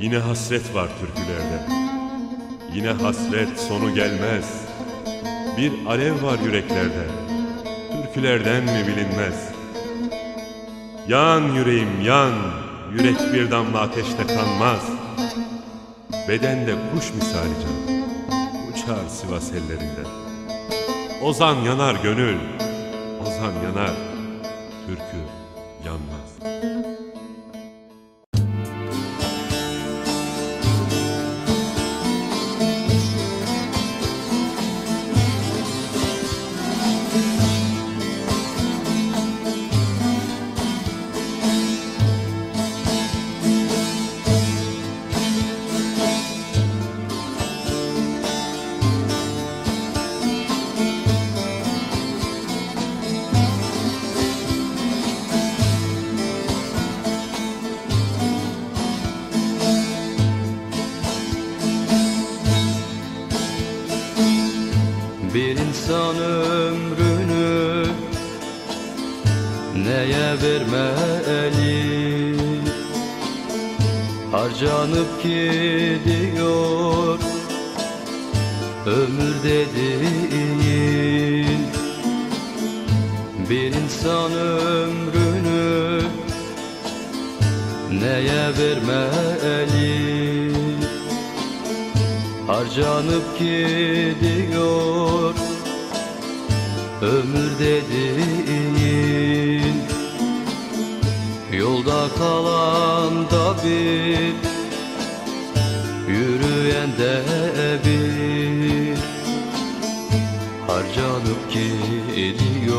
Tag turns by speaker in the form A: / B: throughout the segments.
A: Yine hasret var türkülerde. Yine hasret sonu gelmez. Bir alev var yüreklerde. Türkülerden mi bilinmez? Yan yüreğim yan, yürek bir damla ateşte kanmaz. Bedende kuş misali can, uçar Sivas ellerinde. Ozan yanar gönül, ozan yanar, türkü yanmaz.
B: İnsan ömrünü neye vermeli? Harcanıp gidiyor ömür dediğin. Bir insan ömrünü neye vermeli? Harcanıp gidiyor ömür dediğin Yolda kalan da bir Yürüyen de bir. Harcanıp gidiyor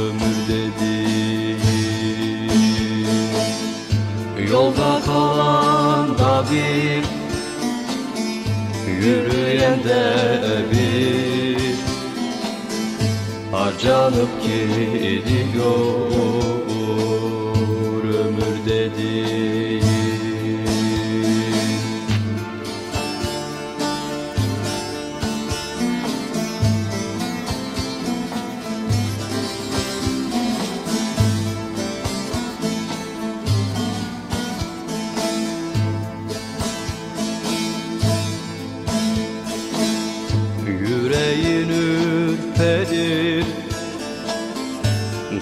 B: ömür dediğin. Yolda kalan da bir Yürüyen de bir Harcanıp gidiyor ömür dediğin Yüreğin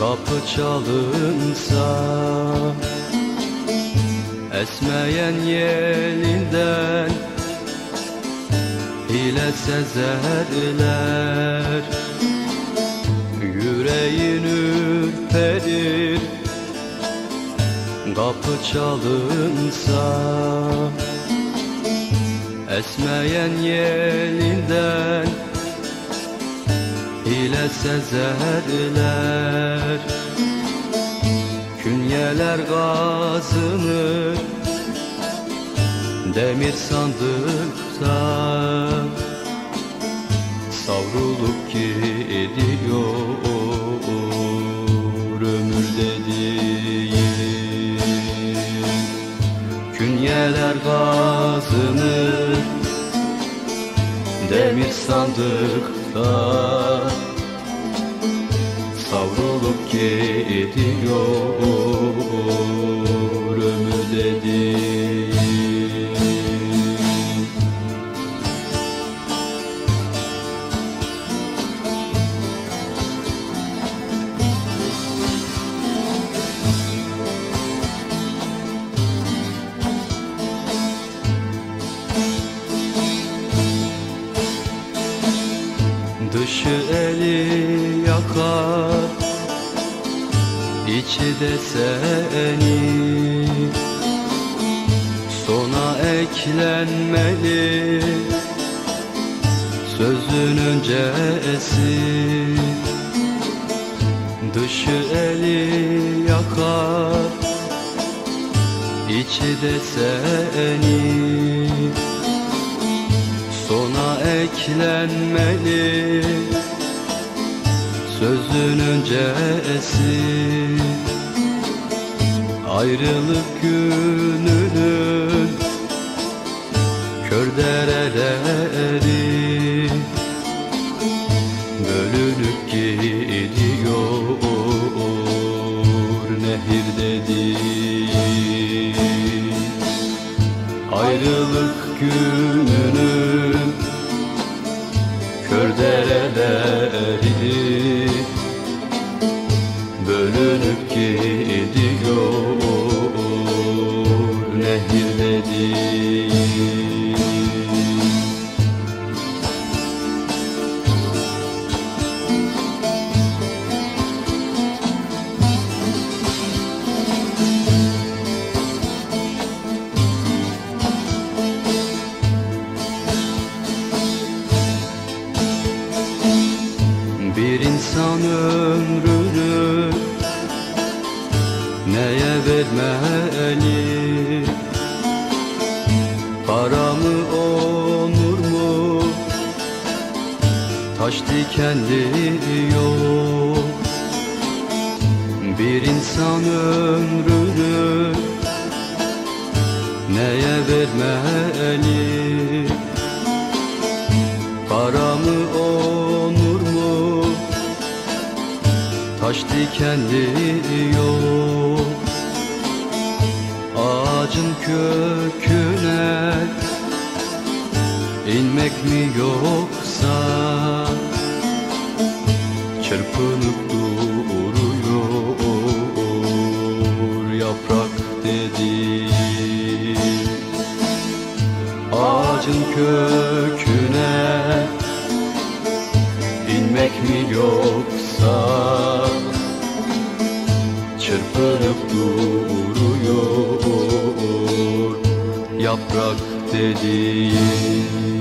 B: Kapı çalınsa Esmeyen yelinden Hile sezerler. Yüreğin ürperir Kapı çalınsa Esmeyen yelinden Hile sezerler Künyeler gazınır Demir sandıkta Savrulup gidiyor ömür dediğin Künyeler gazınır Demir sandıkta Savrulup gidiyor Dışı eli yakar içi de seni. Sona eklenmeli Sözün öncesi. Dışı eli yakar içi de seni Sona eklenmeli Sözün öncesi Ayrılık gününün Kör dereleri Bölünüp gidiyor Nehir dediğin Ayrılık gününün Kör dereleri Bölünüp gidiyor insan ömrünü neye vermeli? Para mı, onur mu? Taş dikenli yol Bir insan ömrünü neye vermeli? Taş dikenli yol. Ağacın köküne inmek mi yoksa? Çırpınıp duruyor yaprak dedi. Ağacın köküne inmek mi yoksa Çırpınıp duruyor. Yaprak dediğin